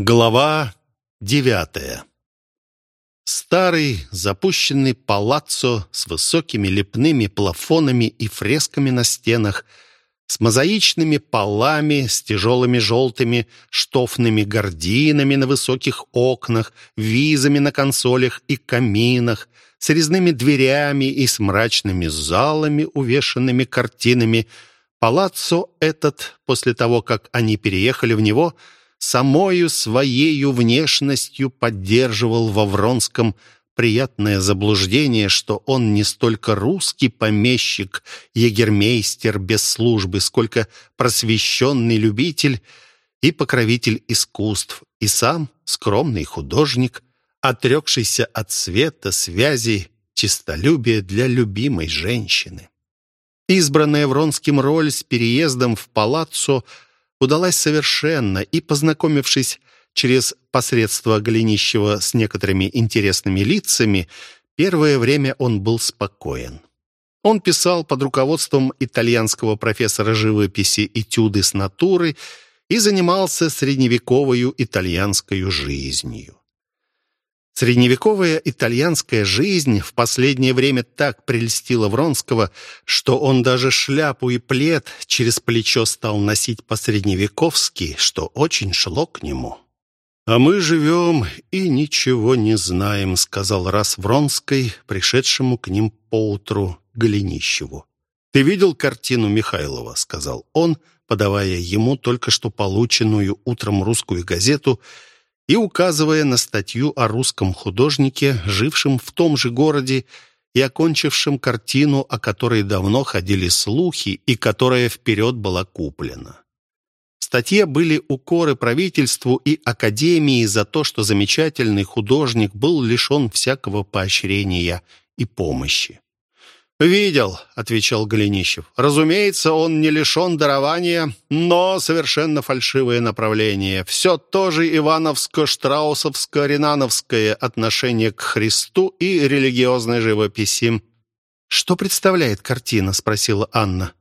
Глава девятая Старый запущенный палаццо с высокими лепными плафонами и фресками на стенах, с мозаичными полами, с тяжелыми желтыми штофными гардинами на высоких окнах, визами на консолях и каминах, с резными дверями и с мрачными залами, увешанными картинами. Палаццо этот, после того, как они переехали в него, — самою своею внешностью поддерживал во Вронском приятное заблуждение, что он не столько русский помещик, егермейстер без службы, сколько просвещенный любитель и покровитель искусств, и сам скромный художник, отрекшийся от света, связи, честолюбия для любимой женщины. Избранная Вронским роль с переездом в палаццо – удалась совершенно, и, познакомившись через посредство Голенищева с некоторыми интересными лицами, первое время он был спокоен. Он писал под руководством итальянского профессора живописи этюды с натуры и занимался средневековой итальянской жизнью. Средневековая итальянская жизнь в последнее время так прельстила Вронского, что он даже шляпу и плед через плечо стал носить по-средневековски, что очень шло к нему. «А мы живем и ничего не знаем», — сказал раз Вронской, пришедшему к ним поутру Голенищеву. «Ты видел картину Михайлова?» — сказал он, подавая ему только что полученную утром русскую газету — и указывая на статью о русском художнике, жившем в том же городе и окончившем картину, о которой давно ходили слухи и которая вперед была куплена. В статье были укоры правительству и академии за то, что замечательный художник был лишен всякого поощрения и помощи. «Видел», — отвечал Голенищев. «Разумеется, он не лишен дарования, но совершенно фальшивое направление. Все то же ивановско-штраусовско-ренановское отношение к Христу и религиозной живописи». «Что представляет картина?» — спросила Анна.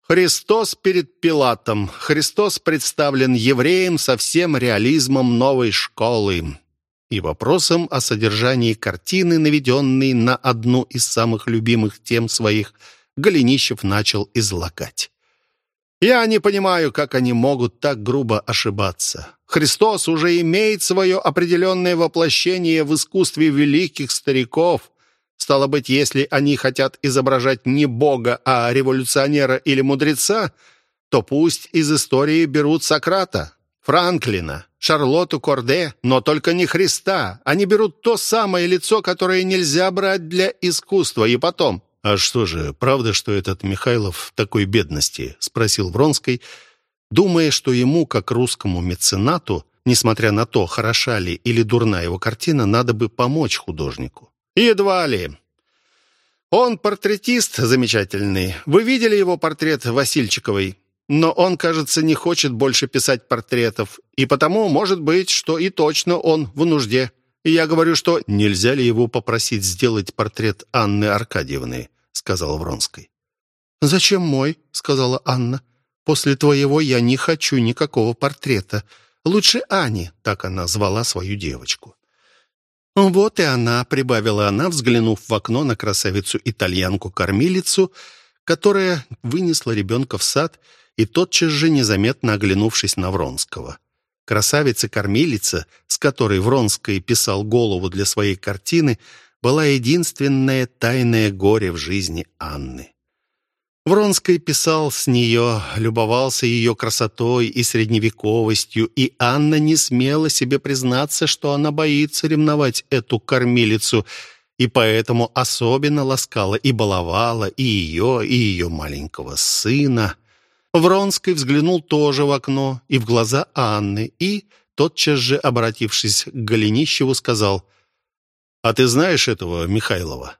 «Христос перед Пилатом. Христос представлен евреем со всем реализмом новой школы и вопросом о содержании картины, наведенной на одну из самых любимых тем своих, Голенищев начал излагать. «Я не понимаю, как они могут так грубо ошибаться. Христос уже имеет свое определенное воплощение в искусстве великих стариков. Стало быть, если они хотят изображать не Бога, а революционера или мудреца, то пусть из истории берут Сократа, Франклина, Шарлотту Корде, но только не Христа. Они берут то самое лицо, которое нельзя брать для искусства. И потом... «А что же, правда, что этот Михайлов в такой бедности?» — спросил Вронский, думая, что ему, как русскому меценату, несмотря на то, хороша ли или дурна его картина, надо бы помочь художнику. «Едва ли. Он портретист замечательный. Вы видели его портрет Васильчиковой? Но он, кажется, не хочет больше писать портретов, и потому, может быть, что и точно он в нужде. И я говорю, что нельзя ли его попросить сделать портрет Анны Аркадьевны, сказал Вронской. «Зачем мой?» — сказала Анна. «После твоего я не хочу никакого портрета. Лучше Ани», — так она звала свою девочку. «Вот и она», — прибавила она, взглянув в окно на красавицу-итальянку-кормилицу, которая вынесла ребенка в сад и тотчас же незаметно оглянувшись на Вронского. Красавица-кормилица, с которой Вронский писал голову для своей картины, была единственное тайное горе в жизни Анны. Вронский писал с нее, любовался ее красотой и средневековостью, и Анна не смела себе признаться, что она боится ревновать эту кормилицу, и поэтому особенно ласкала и баловала и ее, и ее маленького сына. Вронский взглянул тоже в окно и в глаза Анны, и, тотчас же обратившись к Голенищеву, сказал, «А ты знаешь этого Михайлова?»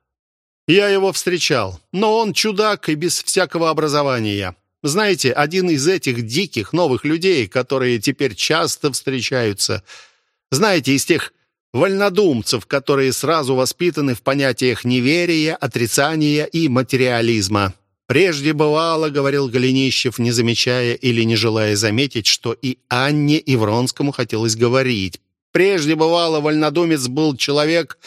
«Я его встречал, но он чудак и без всякого образования. Знаете, один из этих диких новых людей, которые теперь часто встречаются. Знаете, из тех вольнодумцев, которые сразу воспитаны в понятиях неверия, отрицания и материализма. Прежде бывало, — говорил Голенищев, не замечая или не желая заметить, что и Анне, и Вронскому хотелось говорить. Прежде бывало, вольнодумец был человек,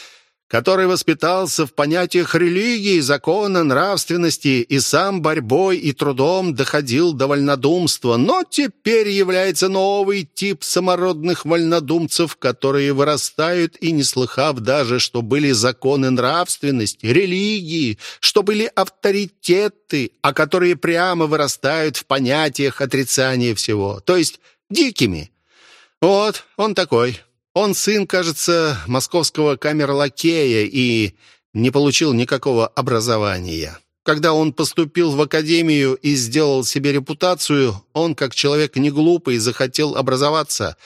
который воспитался в понятиях религии, закона, нравственности и сам борьбой и трудом доходил до вольнодумства, но теперь является новый тип самородных вольнодумцев, которые вырастают и не слыхав даже, что были законы нравственности, религии, что были авторитеты, а которые прямо вырастают в понятиях отрицания всего, то есть дикими. Вот, он такой. Он сын, кажется, московского камерлакея и не получил никакого образования. Когда он поступил в академию и сделал себе репутацию, он, как человек не глупый, захотел образоваться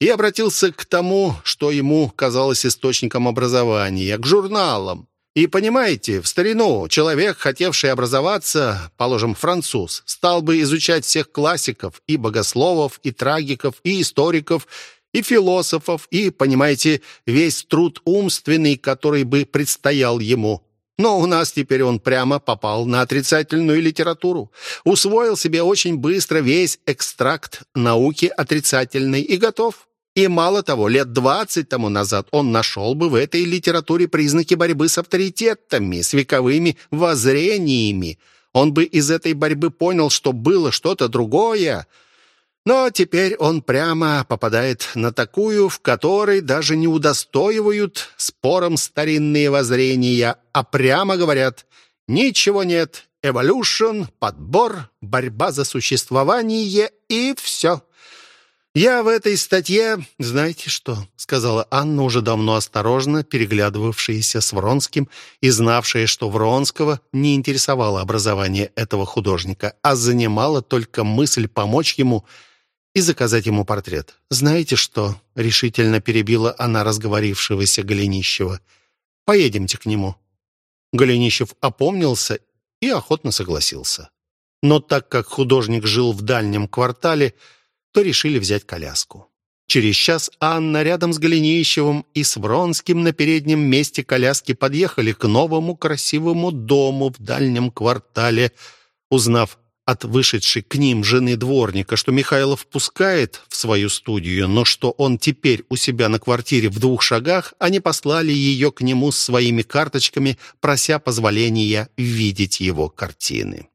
и обратился к тому, что ему казалось источником образования, к журналам. И понимаете, в старину человек, хотевший образоваться, положим, француз, стал бы изучать всех классиков, и богословов, и трагиков, и историков, и философов, и, понимаете, весь труд умственный, который бы предстоял ему. Но у нас теперь он прямо попал на отрицательную литературу. Усвоил себе очень быстро весь экстракт науки отрицательной и готов. И мало того, лет двадцать тому назад он нашел бы в этой литературе признаки борьбы с авторитетами, с вековыми воззрениями. Он бы из этой борьбы понял, что было что-то другое, но теперь он прямо попадает на такую, в которой даже не удостоивают спором старинные воззрения, а прямо говорят «ничего нет, эволюшн, подбор, борьба за существование и все». «Я в этой статье... Знаете что?» — сказала Анна, уже давно осторожно, переглядывавшаяся с Вронским и знавшая, что Вронского не интересовало образование этого художника, а занимала только мысль помочь ему — и заказать ему портрет. «Знаете что?» — решительно перебила она разговорившегося Голенищева. «Поедемте к нему». Голенищев опомнился и охотно согласился. Но так как художник жил в дальнем квартале, то решили взять коляску. Через час Анна рядом с Голенищевым и с Вронским на переднем месте коляски подъехали к новому красивому дому в дальнем квартале. Узнав от вышедшей к ним жены дворника, что Михайлов пускает в свою студию, но что он теперь у себя на квартире в двух шагах, они послали ее к нему с своими карточками, прося позволения видеть его картины.